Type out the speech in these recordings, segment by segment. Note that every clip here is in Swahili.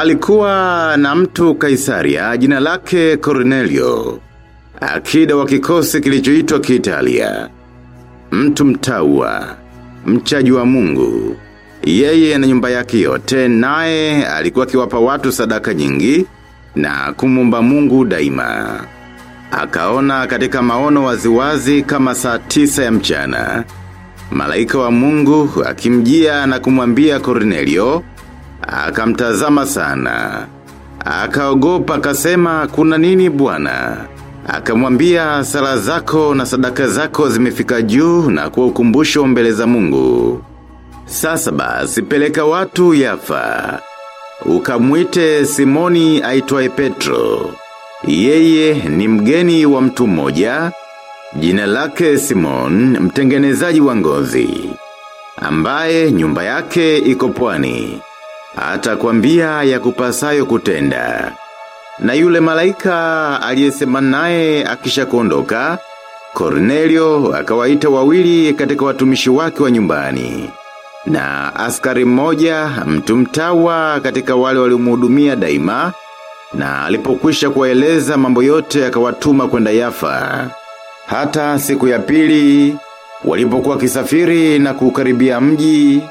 Palikuwa na mtu Kaisaria jina lake Cornelio. Akida wa kikosi kilichoitwa kiitalia. Mtu mtawa, Mchaji wa mungu. Yeye na nyumba yake yote naye alikuwa akiwapa watu sadaka nyingi na kumumba mungu daima. Akaona katika maono waziwazi kama saa tisa ya mchana. Malaika wa mungu akimjia na kumwambia Cornelio, akamtazama sana. Akaogopa akasema kuna nini bwana Akamwambia sala zako na sadaka zako zimefika juu na kuwa ukumbusho mbele za mungu. Sasa basi peleka watu yafa. Ukamwite Simoni aitwaye Petro. Yeye ni mgeni wa mtu mmoja, jina lake Simon, mtengenezaji wa ngozi, ambaye nyumba yake iko pwani. Atakwambia ya kupasayo kutenda. Na yule malaika aliyesema naye akisha kuondoka, Cornelio akawaita wawili katika watumishi wake wa nyumbani. Na askari mmoja mtu mtawa katika wale waliomhudumia daima, na alipokwisha kuwaeleza mambo yote akawatuma kwenda yafa. Hata siku ya pili, walipokuwa kisafiri na kukaribia mji,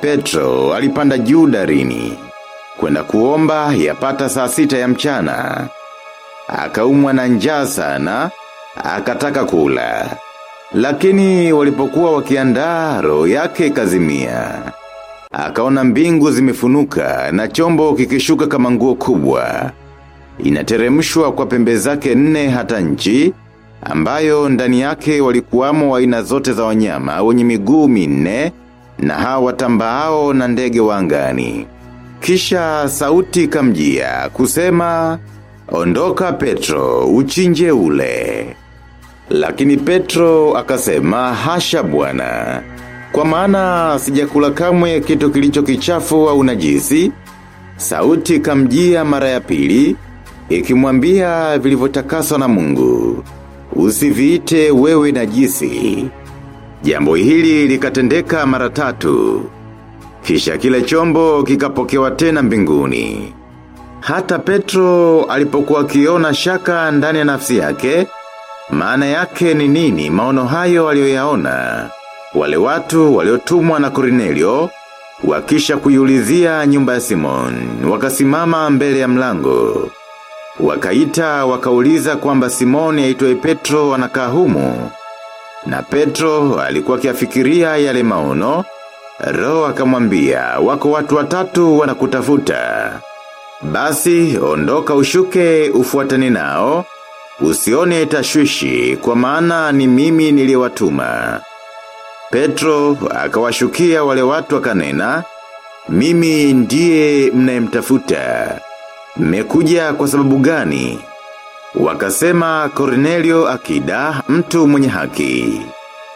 Petro alipanda juu darini kwenda kuomba yapata saa sita ya mchana. Akaumwa na njaa sana, akataka kula. Lakini walipokuwa wakiandaa roho yake kazimia. Akaona mbingu zimefunuka na chombo kikishuka kama nguo kubwa. Inateremshwa kwa pembe zake nne hata nchi, ambayo ndani yake walikuwamo wa aina zote za wanyama wenye miguu minne na hawa watambaao na ndege wangani. Kisha sauti kamjia kusema, ondoka Petro, uchinje ule. Lakini Petro akasema, hasha bwana Kwa maana sijakula kamwe kitu kilicho kichafu au najisi, sauti kamjia mara ya pili, ikimwambia vilivyotakaswa na mungu. Usiviite wewe najisi. Jambo hili likatendeka mara tatu. Kisha kile chombo kikapokewa tena mbinguni. Hata Petro alipokuwa kiona shaka ndani ya nafsi yake, maana yake ni nini maono hayo aliyoyaona. Wale watu waliotumwa na Cornelio, wakisha kuyulizia nyumba ya Simon, wakasimama mbele ya mlango. Wakaita wakauliza kwamba Simoni aitwaye Petro anakaa humu. Na Petro alikuwa akiafikiria yale maono, Roho akamwambia wako watu watatu wanakutafuta. Basi ondoka ushuke ufuatane nao, usione tashwishi kwa maana ni mimi niliyewatuma. Petro akawashukia wale watu akanena, mimi ndiye mnayemtafuta. Mmekuja kwa sababu gani? Wakasema Cornelio akida mtu mwenye haki.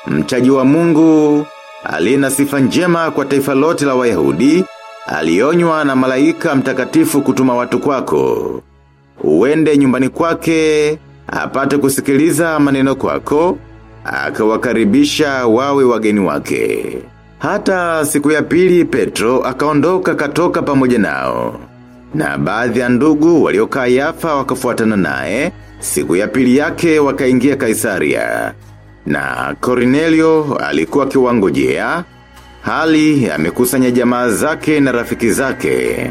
Mchaji wa mungu, alina na sifa njema kwa taifa lote la wayahudi, alionywa na malaika mtakatifu kutuma watu kwako. Uende nyumbani kwake, apate kusikiliza maneno kwako, akawakaribisha wawe wageni wake. Hata siku ya pili Petro akaondoka katoka pamoja nao. Na baadhi ya ndugu waliokaa yafa wakafuatana naye, siku ya pili yake wakaingia Kaisaria. Na Cornelio alikuwa kiwangojea, hali amekusanya jamaa zake na rafiki zake.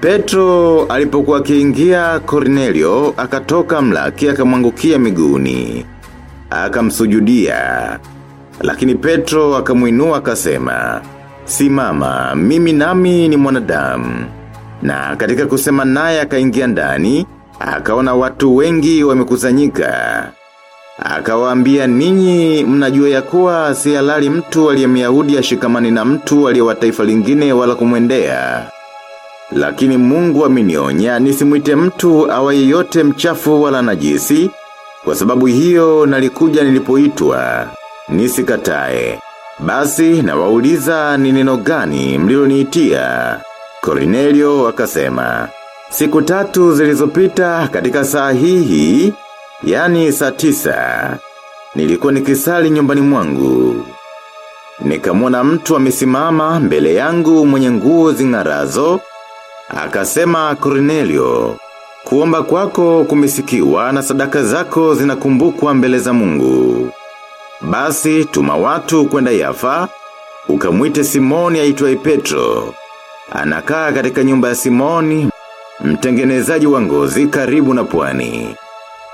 Petro alipokuwa akiingia Cornelio akatoka mlaki akamwangukia miguuni. Akamsujudia. Lakini Petro akamuinua akasema, simama mimi nami ni mwanadamu. Na katika kusema naye akaingia ndani, akaona watu wengi wamekusanyika. Akawaambia ninyi mnajua ya kuwa si halali mtu aliye myahudi ashikamani na mtu aliye wa taifa lingine wala kumwendea. Lakini mungu amenionya nisimwite mtu awaye yote mchafu wala najisi, kwa sababu hiyo nalikuja nilipoitwa, nisikatae. Basi nawauliza ni neno gani mliloniitia. Cornelio akasema, siku tatu zilizopita katika saa hii yani saa tisa, nilikuwa nikisali nyumbani mwangu. Nikamwona mtu amesimama mbele yangu mwenye nguo zing'arazo, Akasema Kornelio, kuomba kwako kumesikiwa na sadaka zako zinakumbukwa mbele za mungu. Basi tuma watu kwenda yafa, ukamwite Simoni aitwaye Petro. Anakaa katika nyumba ya Simoni, mtengenezaji wa ngozi karibu na pwani.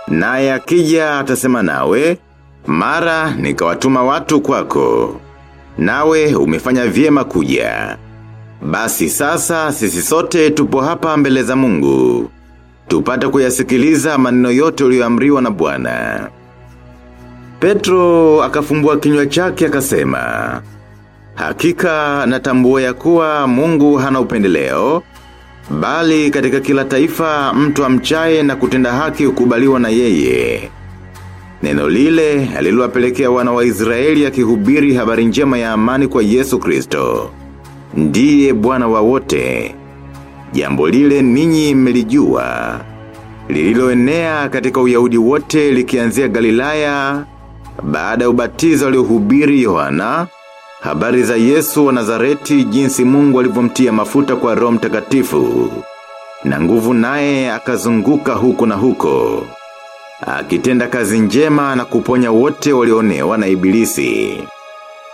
Naye akija atasema nawe, mara nikawatuma watu kwako. Nawe umefanya vyema kuja. Basi sasa sisi sote tupo hapa mbele za mungu. Tupata kuyasikiliza maneno yote uliyoamriwa na bwana. Petro akafumbua kinywa chake akasema, Hakika natambua ya kuwa mungu hana upendeleo, bali katika kila taifa mtu amchaye na kutenda haki ukubaliwa na yeye. Neno lile alilowapelekea wana wa Israeli akihubiri habari njema ya amani kwa Yesu Kristo. Ndiye Bwana wawote. Jambo lile ninyi mmelijua. Lililoenea katika Uyahudi wote likianzia Galilaya baada ya ubatizo aliohubiri Yohana, habari za Yesu wa Nazareti jinsi Mungu alivyomtia mafuta kwa Roho Mtakatifu na nguvu naye akazunguka huko na huko akitenda kazi njema na kuponya wote walionewa na ibilisi.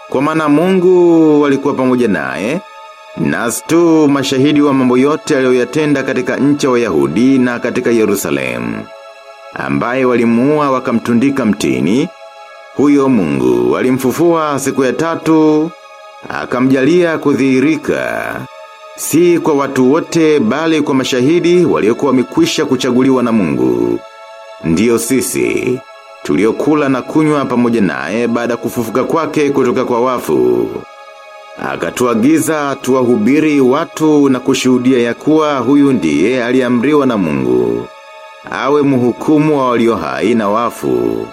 Kwa maana Mungu walikuwa pamoja naye, nasi tu mashahidi wa mambo yote aliyoyatenda katika nchi ya Wayahudi na katika Yerusalemu, ambaye walimuua wakamtundika mtini, huyo Mungu alimfufua siku ya tatu, akamjalia kudhihirika, si kwa watu wote bali kwa mashahidi waliokuwa wamekwisha kuchaguliwa na Mungu. Ndiyo sisi, tuliokula na kunywa pamoja naye baada kufufuka kwake kutoka kwa wafu. Akatuagiza tuwahubiri watu na kushuhudia ya kuwa huyu ndiye aliamriwa na Mungu. Awe muhukumu wa walio hai na wafu.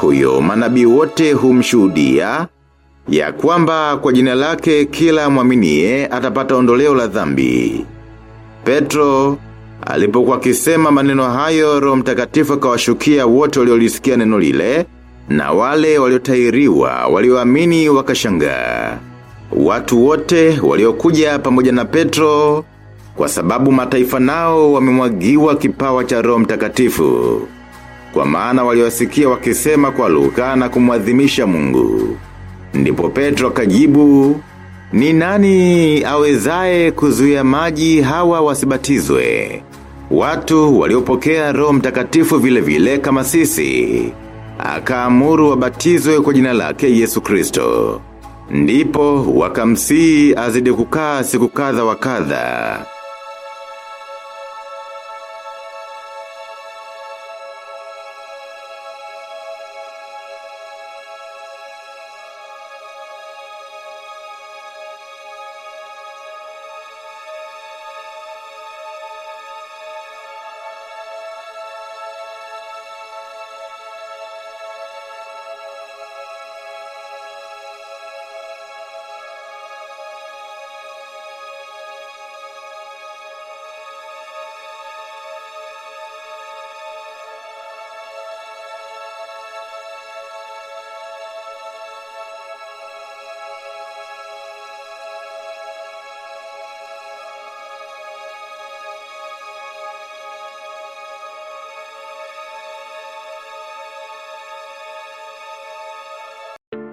Huyo manabii wote humshuhudia ya kwamba kwa jina lake kila mwaminie atapata ondoleo la dhambi. Petro alipokuwa akisema maneno hayo roho mtakatifu akawashukia wote waliolisikia neno lile na wale waliotairiwa walioamini wakashangaa. Watu wote waliokuja pamoja na Petro kwa sababu mataifa nao wamemwagiwa kipawa cha roho mtakatifu. Kwa maana waliwasikia wakisema kwa luka na kumwadhimisha Mungu. Ndipo Petro akajibu, ni nani awezaye kuzuia maji hawa wasibatizwe? Watu waliopokea roho mtakatifu vile vile kama sisi. Akaamuru wabatizwe kwa jina lake Yesu Kristo. Ndipo wakamsii azidi kukaa siku kadha wa kadha.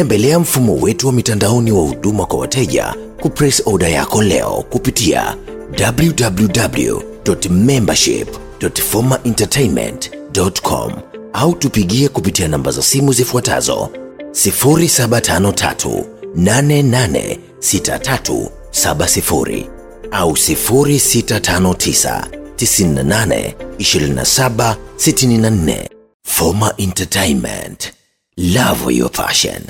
Tembelea mfumo wetu wa mitandaoni wa huduma kwa wateja kupress order yako leo kupitia www.membership.formaentertainment.com au tupigie kupitia namba za simu zifuatazo 0753 886370 au 0659 98 27 64. Forma Entertainment. Love your passion.